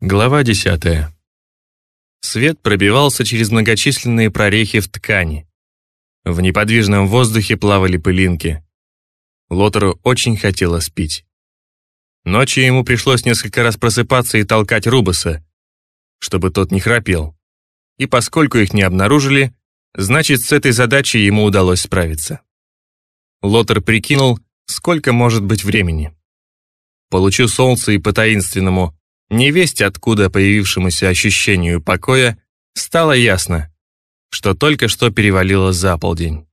Глава 10. Свет пробивался через многочисленные прорехи в ткани. В неподвижном воздухе плавали пылинки. Лотеру очень хотелось пить. Ночью ему пришлось несколько раз просыпаться и толкать Рубаса, чтобы тот не храпел. И поскольку их не обнаружили, значит, с этой задачей ему удалось справиться. Лотер прикинул, сколько может быть времени. Получу солнце и по таинственному невесть откуда появившемуся ощущению покоя, стало ясно, что только что перевалило за полдень.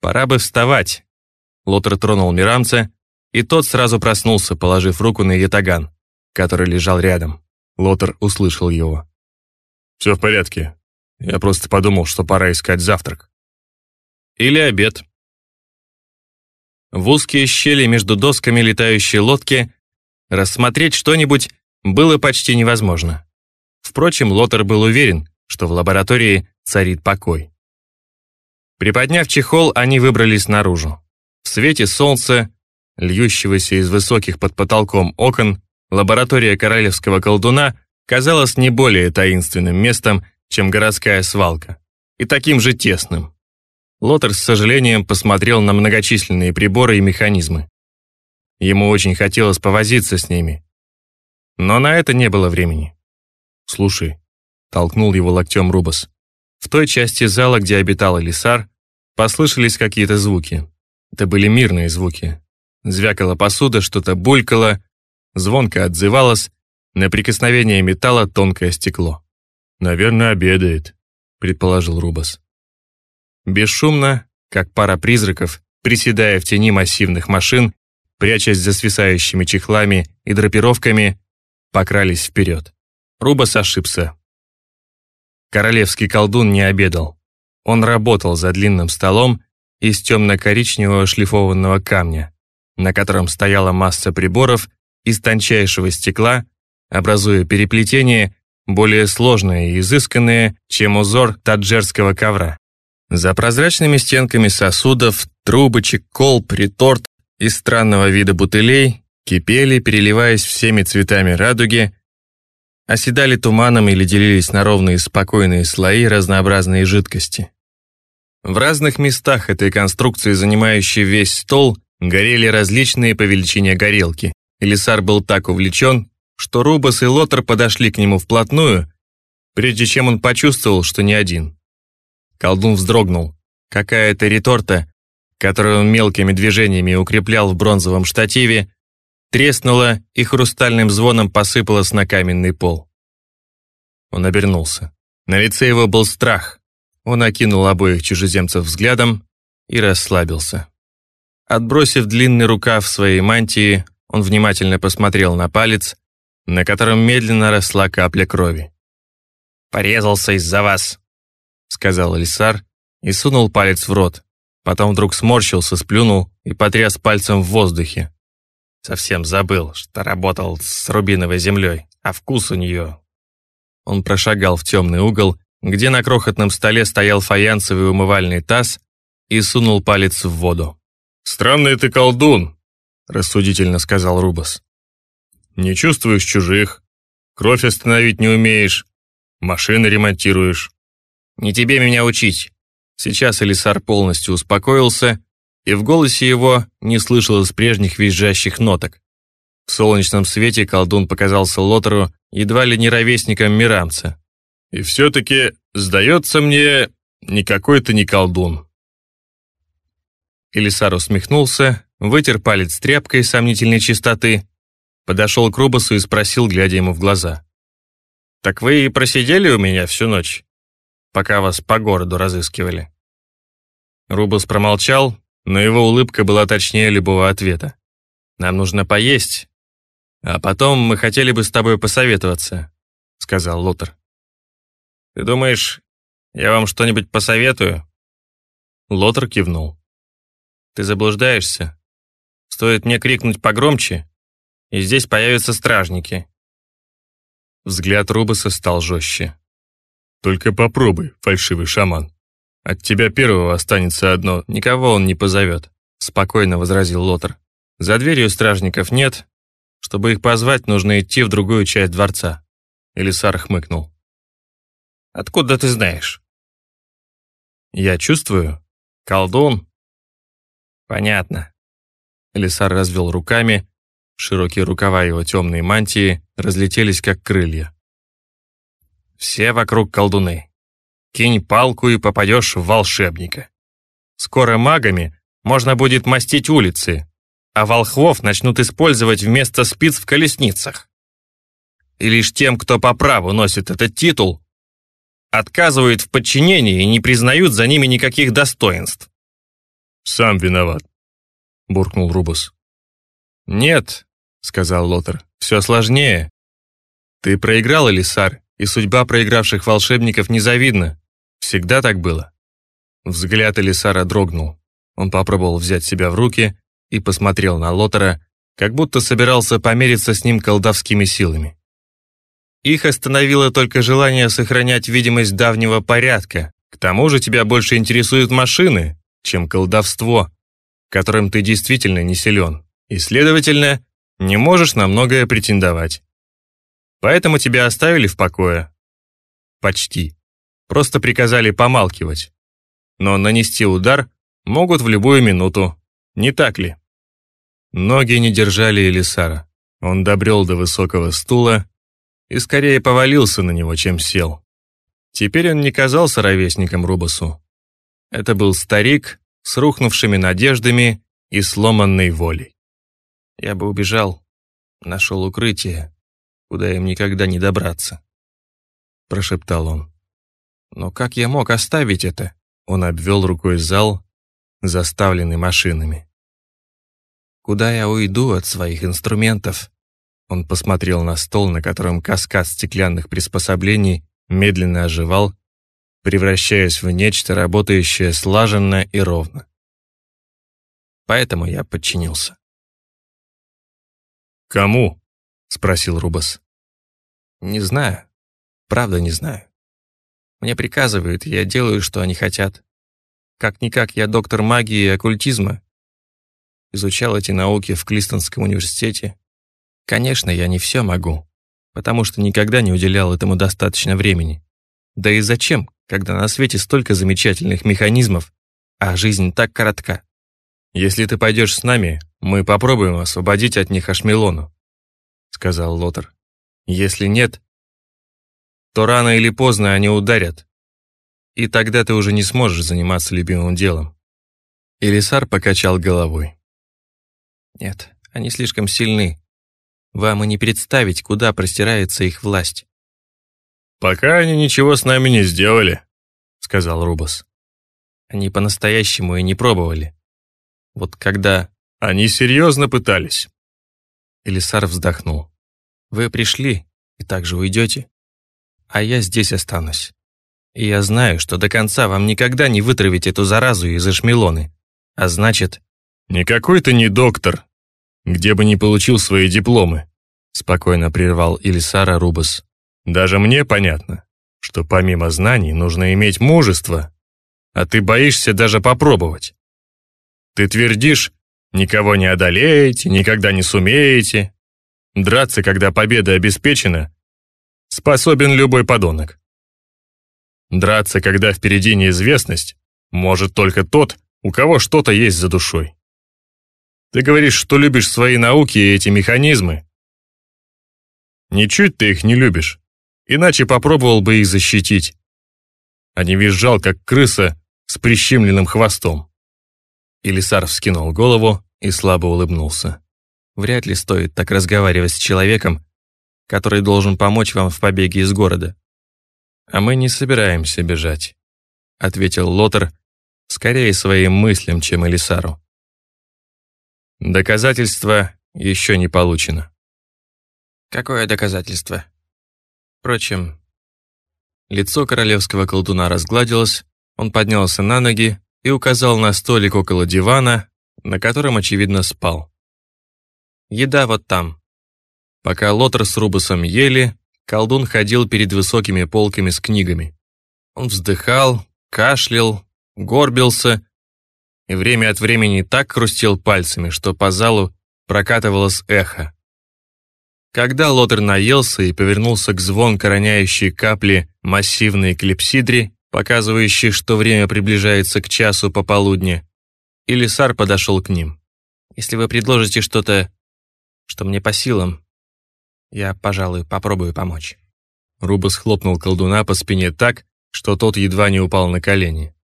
«Пора бы вставать», — Лотер тронул Мирамца, и тот сразу проснулся, положив руку на ятаган, который лежал рядом. Лотер услышал его. «Все в порядке. Я просто подумал, что пора искать завтрак». «Или обед». В узкие щели между досками летающей лодки Рассмотреть что-нибудь было почти невозможно. Впрочем, Лотер был уверен, что в лаборатории царит покой. Приподняв чехол, они выбрались наружу. В свете солнца, льющегося из высоких под потолком окон, лаборатория королевского колдуна казалась не более таинственным местом, чем городская свалка, и таким же тесным. Лотер с сожалением посмотрел на многочисленные приборы и механизмы. Ему очень хотелось повозиться с ними. Но на это не было времени. «Слушай», — толкнул его локтем Рубас. В той части зала, где обитал Элисар, послышались какие-то звуки. Это были мирные звуки. Звякала посуда, что-то булькало, звонко отзывалось, на прикосновение металла тонкое стекло. «Наверное, обедает», — предположил Рубас. Бесшумно, как пара призраков, приседая в тени массивных машин, прячась за свисающими чехлами и драпировками, покрались вперед. Рубас ошибся. Королевский колдун не обедал. Он работал за длинным столом из темно-коричневого шлифованного камня, на котором стояла масса приборов из тончайшего стекла, образуя переплетение, более сложное и изысканное, чем узор таджерского ковра. За прозрачными стенками сосудов, трубочек, колб, реторт из странного вида бутылей кипели, переливаясь всеми цветами радуги, оседали туманом или делились на ровные спокойные слои разнообразные жидкости. В разных местах этой конструкции, занимающей весь стол, горели различные по величине горелки. Элисар был так увлечен, что Рубас и Лотер подошли к нему вплотную, прежде чем он почувствовал, что не один. Колдун вздрогнул. Какая-то реторта которую он мелкими движениями укреплял в бронзовом штативе, треснула и хрустальным звоном посыпалась на каменный пол. Он обернулся. На лице его был страх. Он окинул обоих чужеземцев взглядом и расслабился. Отбросив длинный рукав своей мантии, он внимательно посмотрел на палец, на котором медленно росла капля крови. «Порезался из-за вас», — сказал Элисар и сунул палец в рот, Потом вдруг сморщился, сплюнул и потряс пальцем в воздухе. Совсем забыл, что работал с рубиновой землей, а вкус у нее... Он прошагал в темный угол, где на крохотном столе стоял фаянсовый умывальный таз и сунул палец в воду. «Странный ты колдун», — рассудительно сказал Рубас. «Не чувствуешь чужих, кровь остановить не умеешь, машины ремонтируешь». «Не тебе меня учить. Сейчас Элисар полностью успокоился, и в голосе его не слышалось прежних визжащих ноток. В солнечном свете колдун показался Лотеру едва ли не ровесником Мирамца. «И все-таки, сдается мне, никакой ты не колдун». Элисар усмехнулся, вытер палец тряпкой сомнительной чистоты, подошел к Рубасу и спросил, глядя ему в глаза. «Так вы и просидели у меня всю ночь?» пока вас по городу разыскивали». Рубус промолчал, но его улыбка была точнее любого ответа. «Нам нужно поесть, а потом мы хотели бы с тобой посоветоваться», — сказал Лотер. «Ты думаешь, я вам что-нибудь посоветую?» Лотер кивнул. «Ты заблуждаешься. Стоит мне крикнуть погромче, и здесь появятся стражники». Взгляд Рубуса стал жестче. Только попробуй, фальшивый шаман. От тебя первого останется одно. Никого он не позовет, спокойно возразил Лотер. За дверью стражников нет, Чтобы их позвать, нужно идти в другую часть дворца. Элисар хмыкнул. Откуда ты знаешь? Я чувствую. Колдун. Понятно. Элисар развел руками. Широкие рукава его темной мантии разлетелись, как крылья. Все вокруг колдуны. Кинь палку и попадешь в волшебника. Скоро магами можно будет мастить улицы, а волхвов начнут использовать вместо спиц в колесницах. И лишь тем, кто по праву носит этот титул, отказывают в подчинении и не признают за ними никаких достоинств. «Сам виноват», — буркнул Рубус. «Нет», — сказал Лотер, — «все сложнее. Ты проиграл, Элисар, и судьба проигравших волшебников незавидна. Всегда так было». Взгляд Элисара дрогнул. Он попробовал взять себя в руки и посмотрел на Лотера, как будто собирался помериться с ним колдовскими силами. Их остановило только желание сохранять видимость давнего порядка. К тому же тебя больше интересуют машины, чем колдовство, которым ты действительно не силен, и, следовательно, не можешь на многое претендовать. Поэтому тебя оставили в покое. Почти. Просто приказали помалкивать. Но нанести удар могут в любую минуту, не так ли? Ноги не держали Элисара. Он добрел до высокого стула и скорее повалился на него, чем сел. Теперь он не казался ровесником Рубасу. Это был старик с рухнувшими надеждами и сломанной волей. Я бы убежал, нашел укрытие, куда им никогда не добраться. Прошептал он. Но как я мог оставить это? Он обвел рукой зал, заставленный машинами. Куда я уйду от своих инструментов? Он посмотрел на стол, на котором каскад стеклянных приспособлений медленно оживал, превращаясь в нечто, работающее слаженно и ровно. Поэтому я подчинился. «Кому?» — спросил Рубас. «Не знаю. Правда не знаю. Мне приказывают, я делаю, что они хотят. Как-никак я доктор магии и оккультизма. Изучал эти науки в Клистонском университете Конечно, я не все могу, потому что никогда не уделял этому достаточно времени. Да и зачем, когда на свете столько замечательных механизмов, а жизнь так коротка? Если ты пойдешь с нами, мы попробуем освободить от них Ашмелону, сказал Лотер. Если нет, то рано или поздно они ударят, и тогда ты уже не сможешь заниматься любимым делом. Элисар покачал головой. Нет, они слишком сильны, вам и не представить, куда простирается их власть. «Пока они ничего с нами не сделали», — сказал Рубас. Они по-настоящему и не пробовали. Вот когда... Они серьезно пытались. Элисар вздохнул. Вы пришли и также уйдете. А я здесь останусь. И я знаю, что до конца вам никогда не вытравить эту заразу из Эшмелоны. А значит... «Никакой ты не доктор, где бы ни получил свои дипломы», спокойно прервал Ильсара Рубас. «Даже мне понятно, что помимо знаний нужно иметь мужество, а ты боишься даже попробовать. Ты твердишь, никого не одолеете, никогда не сумеете. Драться, когда победа обеспечена, способен любой подонок. Драться, когда впереди неизвестность, может только тот, у кого что-то есть за душой. Ты говоришь, что любишь свои науки и эти механизмы. Ничуть ты их не любишь, иначе попробовал бы их защитить. А не визжал, как крыса с прищемленным хвостом. Илисар вскинул голову и слабо улыбнулся. Вряд ли стоит так разговаривать с человеком, который должен помочь вам в побеге из города. А мы не собираемся бежать, ответил Лотер, скорее своим мыслям, чем Элисару. Доказательство еще не получено. Какое доказательство? Впрочем, лицо королевского колдуна разгладилось, он поднялся на ноги и указал на столик около дивана, на котором, очевидно, спал. Еда вот там. Пока Лотер с Рубусом ели, колдун ходил перед высокими полками с книгами. Он вздыхал, кашлял, горбился и время от времени так хрустел пальцами, что по залу прокатывалось эхо. Когда Лотер наелся и повернулся к звонко роняющей капли массивной клипсидре, показывающей, что время приближается к часу пополудни, Илисар подошел к ним. «Если вы предложите что-то, что мне по силам, я, пожалуй, попробую помочь». Рубас хлопнул колдуна по спине так, что тот едва не упал на колени.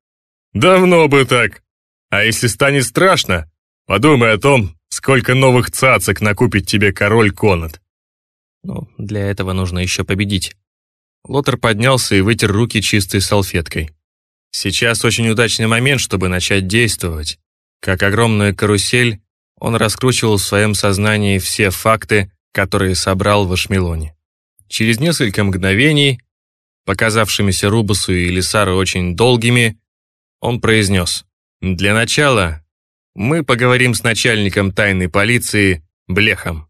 «Давно бы так! А если станет страшно, подумай о том, сколько новых цацок накупит тебе король Конат. Ну, для этого нужно еще победить. Лотер поднялся и вытер руки чистой салфеткой. Сейчас очень удачный момент, чтобы начать действовать. Как огромная карусель, он раскручивал в своем сознании все факты, которые собрал в Ашмелоне. Через несколько мгновений, показавшимися Рубусу и Лисару очень долгими, он произнес, «Для начала мы поговорим с начальником тайной полиции Блехом».